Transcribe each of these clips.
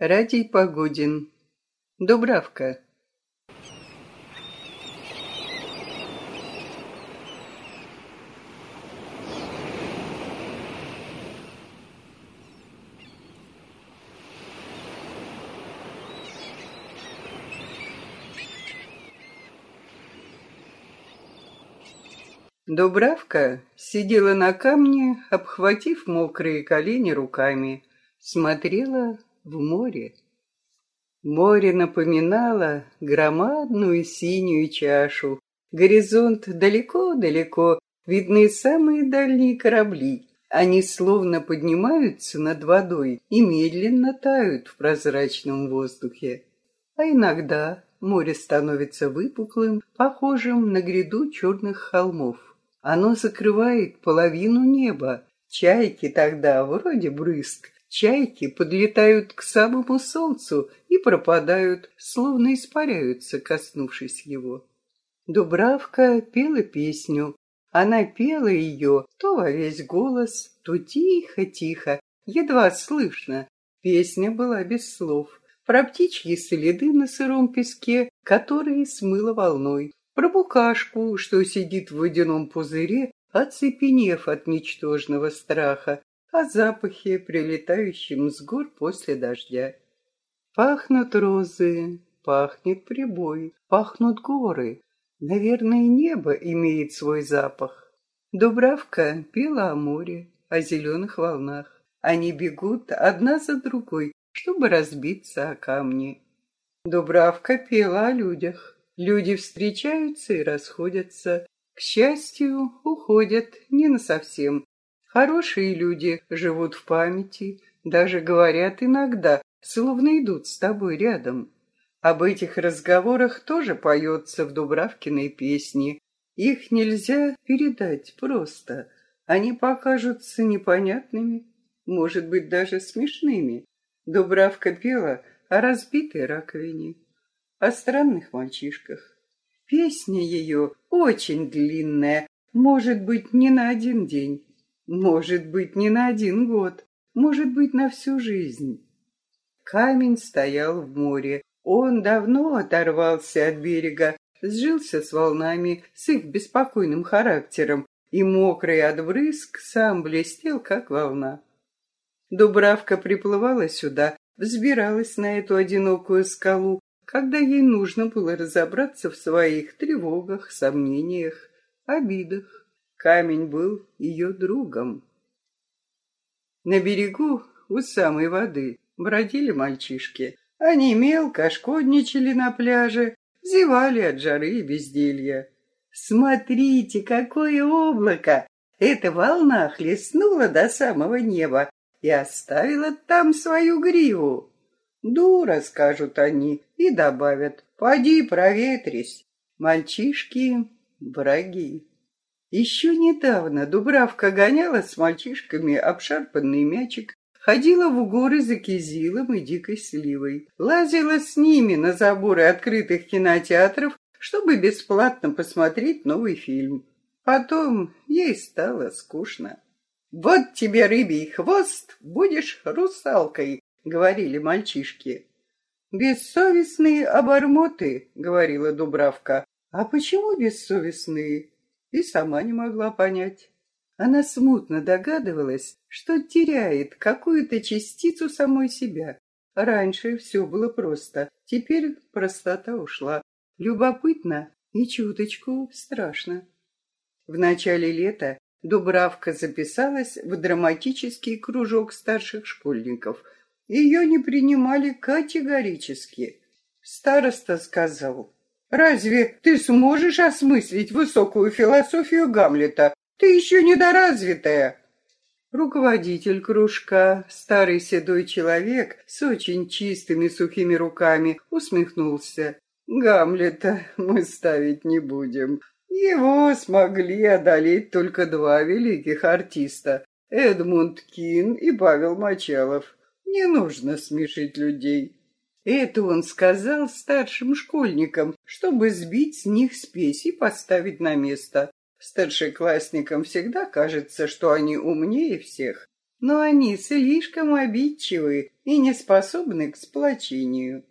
Радий Погодин. Дубравка. Дубравка сидела на камне, обхватив мокрые колени руками, смотрела в море. Море напоминало громадную синюю чашу. Горизонт далеко-далеко, видны самые дальние корабли. Они словно поднимаются над водой и медленно тают в прозрачном воздухе. А иногда море становится выпуклым, похожим на гряду черных холмов. Оно закрывает половину неба. Чайки тогда вроде брызг Чайки подлетают к самому солнцу и пропадают, словно испаряются, коснувшись его. Дубравка пела песню. Она пела ее то во весь голос, то тихо-тихо, едва слышно. Песня была без слов. Про птичьи следы на сыром песке, которые смыло волной. Про букашку, что сидит в водяном пузыре, оцепенев от ничтожного страха, о запахе, прилетающем с гор после дождя. Пахнут розы, пахнет прибой, пахнут горы. Наверное, небо имеет свой запах. Дубравка пела о море, о зеленых волнах. Они бегут одна за другой, чтобы разбиться о камни. Дубравка пела о людях. Люди встречаются и расходятся. К счастью, уходят не на совсем, Хорошие люди живут в памяти, даже говорят иногда, словно идут с тобой рядом. Об этих разговорах тоже поется в Дубравкиной песне. Их нельзя передать просто. Они покажутся непонятными, может быть, даже смешными. Дубравка пела о разбитой раковине, о странных мальчишках. Песня ее очень длинная, может быть, не на один день. Может быть, не на один год, может быть, на всю жизнь. Камень стоял в море. Он давно оторвался от берега, сжился с волнами, с их беспокойным характером, и мокрый от брызг сам блестел, как волна. Дубравка приплывала сюда, взбиралась на эту одинокую скалу, когда ей нужно было разобраться в своих тревогах, сомнениях, обидах. Камень был ее другом. На берегу, у самой воды, бродили мальчишки. Они мелко шкодничали на пляже, зевали от жары и безделья. «Смотрите, какое облако! Эта волна хлестнула до самого неба и оставила там свою гриву. Дура, скажут они, и добавят, поди проветрись. Мальчишки — враги. Еще недавно Дубравка гоняла с мальчишками обшарпанный мячик, ходила в горы за кизилом и дикой сливой, лазила с ними на заборы открытых кинотеатров, чтобы бесплатно посмотреть новый фильм. Потом ей стало скучно. «Вот тебе рыбий хвост, будешь русалкой», — говорили мальчишки. «Бессовестные обормоты», — говорила Дубравка. «А почему бессовестные?» И сама не могла понять. Она смутно догадывалась, что теряет какую-то частицу самой себя. Раньше все было просто, теперь простота ушла. Любопытно и чуточку страшно. В начале лета Дубравка записалась в драматический кружок старших школьников. Ее не принимали категорически. Староста сказал, Разве ты сможешь осмыслить высокую философию Гамлета? Ты еще недоразвитая. Руководитель кружка, старый седой человек с очень чистыми сухими руками, усмехнулся. Гамлета мы ставить не будем. Его смогли одолеть только два великих артиста — Эдмунд Кин и Павел Мочалов. Не нужно смешить людей. Это он сказал старшим школьникам, чтобы сбить с них спесь и поставить на место. Старшеклассникам всегда кажется, что они умнее всех. но они слишком обидчивы и не способны к сплочению.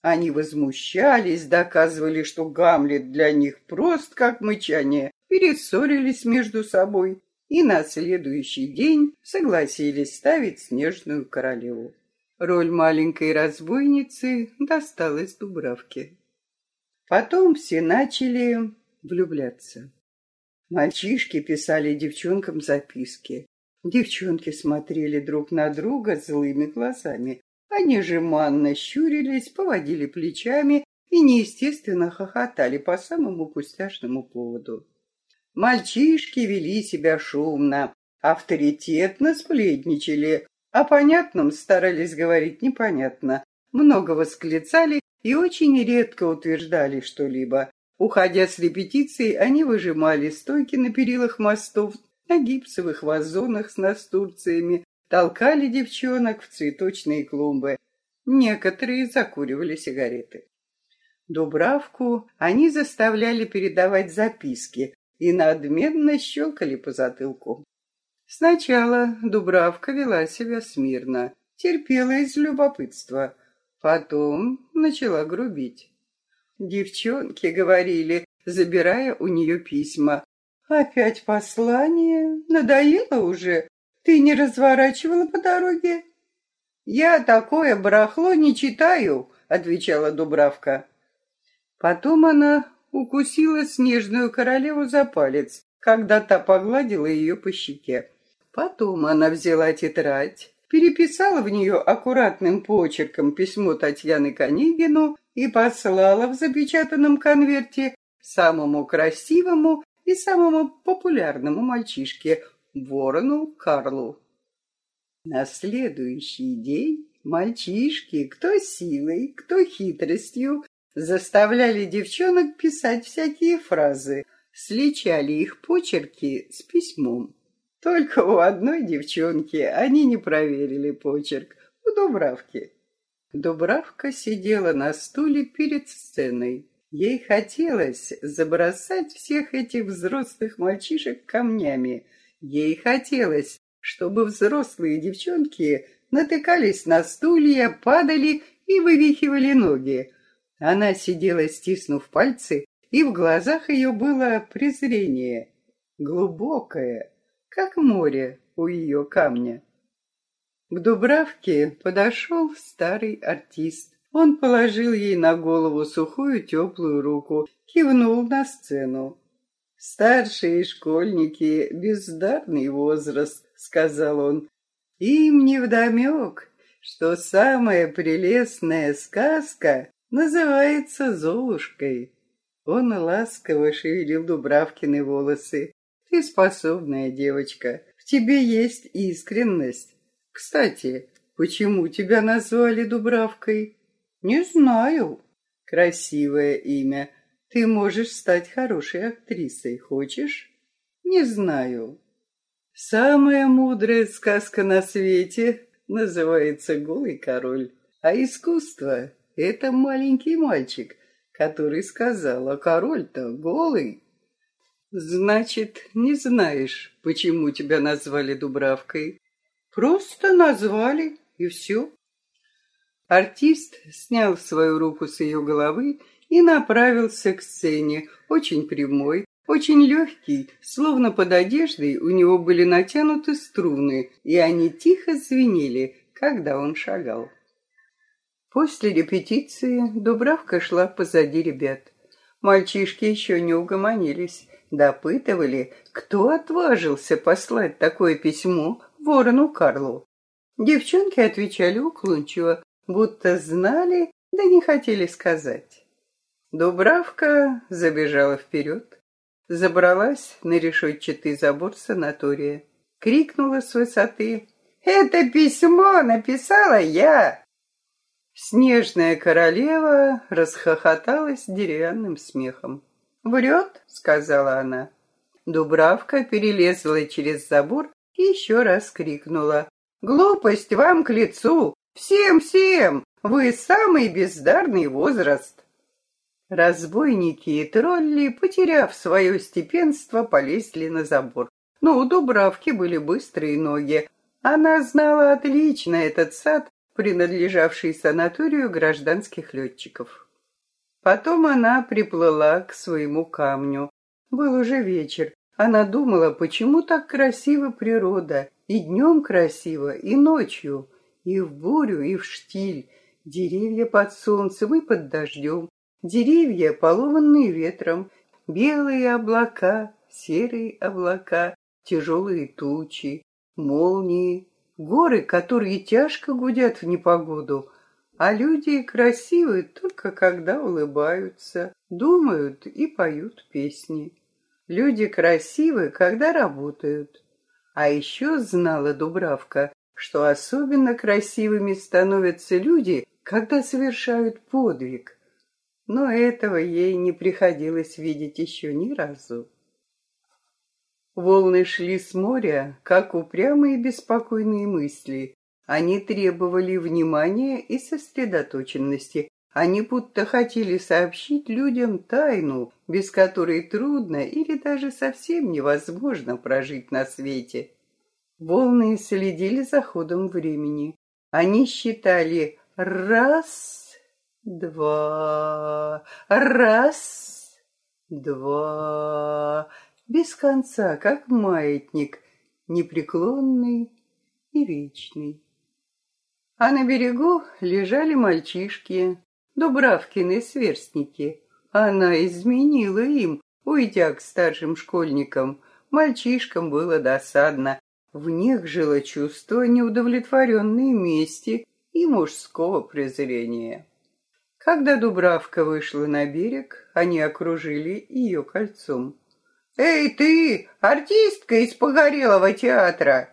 Они возмущались, доказывали, что Гамлет для них прост, как мычание, перессорились между собой и на следующий день согласились ставить снежную королеву. Роль маленькой разбойницы досталась Дубравке. Потом все начали влюбляться. Мальчишки писали девчонкам записки. Девчонки смотрели друг на друга злыми глазами, они же манно щурились, поводили плечами и неестественно хохотали по самому пустяшному поводу. Мальчишки вели себя шумно, авторитетно сплетничали, о понятном старались говорить непонятно, много восклицали и очень редко утверждали что-либо. Уходя с репетиции, они выжимали стойки на перилах мостов, на гипсовых вазонах с настурциями, толкали девчонок в цветочные клумбы. Некоторые закуривали сигареты. Дубравку они заставляли передавать записки и надменно щелкали по затылку. Сначала Дубравка вела себя смирно, терпела из любопытства, потом начала грубить. Девчонки говорили, забирая у нее письма. «Опять послание? Надоело уже? Ты не разворачивала по дороге? Я такое барахло не читаю, отвечала Дубравка. Потом она укусила снежную королеву за палец, когда та погладила ее по щеке. Потом она взяла тетрадь, переписала в нее аккуратным почерком письмо Татьяны Конегину и послала в запечатанном конверте самому красивому и самому популярному мальчишке ворону Карлу. На следующий день мальчишки, кто силой, кто хитростью, заставляли девчонок писать всякие фразы, сличали их почерки с письмом. Только у одной девчонки они не проверили почерк, у Дубравки. Дубравка сидела на стуле перед сценой. Ей хотелось забросать всех этих взрослых мальчишек камнями, Ей хотелось, чтобы взрослые девчонки натыкались на стулья, падали и вывихивали ноги. Она сидела, стиснув пальцы, и в глазах ее было презрение, глубокое, как море у ее камня. К Дубравке подошел старый артист. Он положил ей на голову сухую теплую руку, кивнул на сцену. Старшие школьники — бездарный возраст, — сказал он. Им невдомек, что самая прелестная сказка называется «Золушкой». Он ласково шевелил Дубравкины волосы. Ты способная девочка, в тебе есть искренность. Кстати, почему тебя назвали Дубравкой? Не знаю. Красивое имя — ты можешь стать хорошей актрисой, хочешь? Не знаю. Самая мудрая сказка на свете называется «Голый король», а искусство — это маленький мальчик, который сказал, а король-то голый. Значит, не знаешь, почему тебя назвали Дубравкой? Просто назвали, и все. Артист снял свою руку с ее головы и направился к сцене, очень прямой, очень легкий, словно под одеждой у него были натянуты струны, и они тихо звенели, когда он шагал. После репетиции Дубравка шла позади ребят. Мальчишки еще не угомонились, допытывали, кто отважился послать такое письмо ворону Карлу. Девчонки отвечали уклончиво, будто знали, да не хотели сказать. Дубравка забежала вперед, забралась на решетчатый забор санатория, крикнула с высоты «Это письмо написала я!» Снежная королева расхохоталась деревянным смехом. «Врет», — сказала она. Дубравка перелезла через забор и еще раз крикнула. «Глупость вам к лицу! Всем-всем! Вы самый бездарный возраст!» Разбойники и тролли, потеряв свое степенство, полезли на забор. Но у Дубравки были быстрые ноги. Она знала отлично этот сад, принадлежавший санаторию гражданских летчиков. Потом она приплыла к своему камню. Был уже вечер. Она думала, почему так красива природа. И днем красиво, и ночью, и в бурю, и в штиль. Деревья под солнцем и под дождем. Деревья, полованные ветром. Белые облака, серые облака, тяжелые тучи, молнии, горы, которые тяжко гудят в непогоду, а люди красивы только когда улыбаются, думают и поют песни. Люди красивы, когда работают. А еще знала Дубравка, что особенно красивыми становятся люди, когда совершают подвиг. Но этого ей не приходилось видеть еще ни разу. Волны шли с моря, как упрямые беспокойные мысли. Они требовали внимания и сосредоточенности. Они будто хотели сообщить людям тайну, без которой трудно или даже совсем невозможно прожить на свете. Волны следили за ходом времени. Они считали раз, два, раз, два, без конца, как маятник, непреклонный и вечный. А на берегу лежали мальчишки, Дубравкины сверстники. Она изменила им, уйдя к старшим школьникам. Мальчишкам было досадно. В них жило чувство неудовлетворенной мести и мужского презрения. Когда Дубравка вышла на берег, они окружили ее кольцом. «Эй, ты, артистка из Погорелого театра!»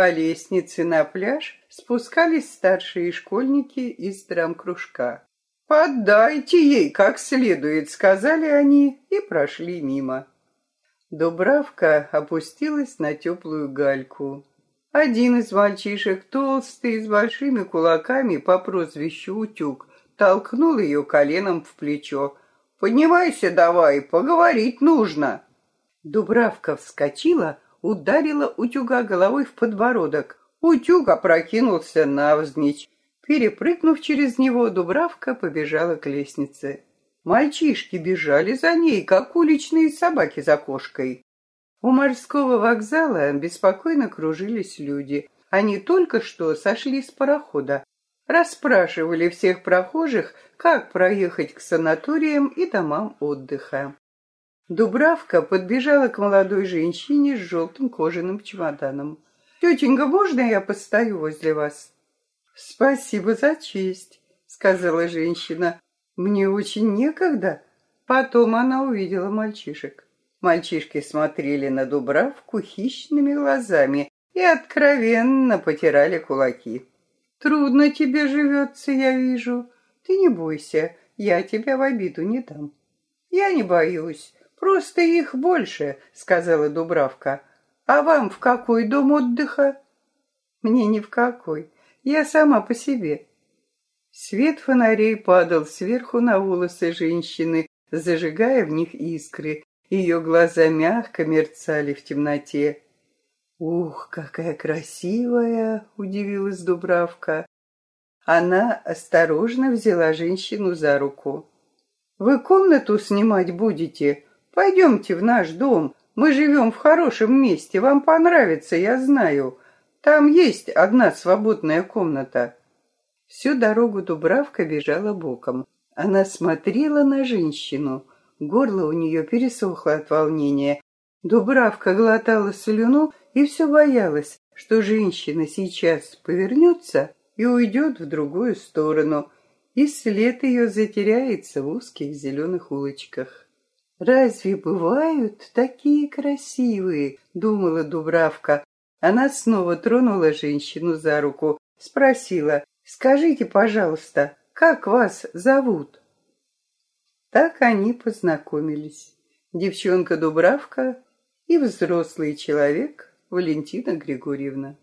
По лестнице на пляж спускались старшие школьники из драмкружка. «Поддайте ей как следует», — сказали они и прошли мимо. Дубравка опустилась на теплую гальку. Один из мальчишек, толстый, с большими кулаками по прозвищу Утюг, толкнул ее коленом в плечо. «Поднимайся давай, поговорить нужно». Дубравка вскочила, ударила утюга головой в подбородок. Утюг опрокинулся навзничь. Перепрыгнув через него, Дубравка побежала к лестнице. Мальчишки бежали за ней, как уличные собаки за кошкой. У морского вокзала беспокойно кружились люди. Они только что сошли с парохода. Расспрашивали всех прохожих, как проехать к санаториям и домам отдыха. Дубравка подбежала к молодой женщине с желтым кожаным чемоданом. «Тетенька, можно я постою возле вас?» «Спасибо за честь», — сказала женщина. «Мне очень некогда». Потом она увидела мальчишек. Мальчишки смотрели на Дубравку хищными глазами и откровенно потирали кулаки. «Трудно тебе живется, я вижу. Ты не бойся, я тебя в обиду не дам». «Я не боюсь. Просто их больше, сказала Дубравка. А вам в какой дом отдыха? Мне ни в какой. Я сама по себе. Свет фонарей падал сверху на волосы женщины, зажигая в них искры. Ее глаза мягко мерцали в темноте. «Ух, какая красивая!» — удивилась Дубравка. Она осторожно взяла женщину за руку. «Вы комнату снимать будете?» Пойдемте в наш дом. Мы живем в хорошем месте. Вам понравится, я знаю. Там есть одна свободная комната». Всю дорогу Дубравка бежала боком. Она смотрела на женщину. Горло у нее пересохло от волнения. Дубравка глотала слюну и все боялась, что женщина сейчас повернется и уйдет в другую сторону, и след ее затеряется в узких зеленых улочках. «Разве бывают такие красивые?» — думала Дубравка. Она снова тронула женщину за руку, спросила, «Скажите, пожалуйста, как вас зовут?» Так они познакомились. Девчонка Дубравка и взрослый человек Валентина Григорьевна.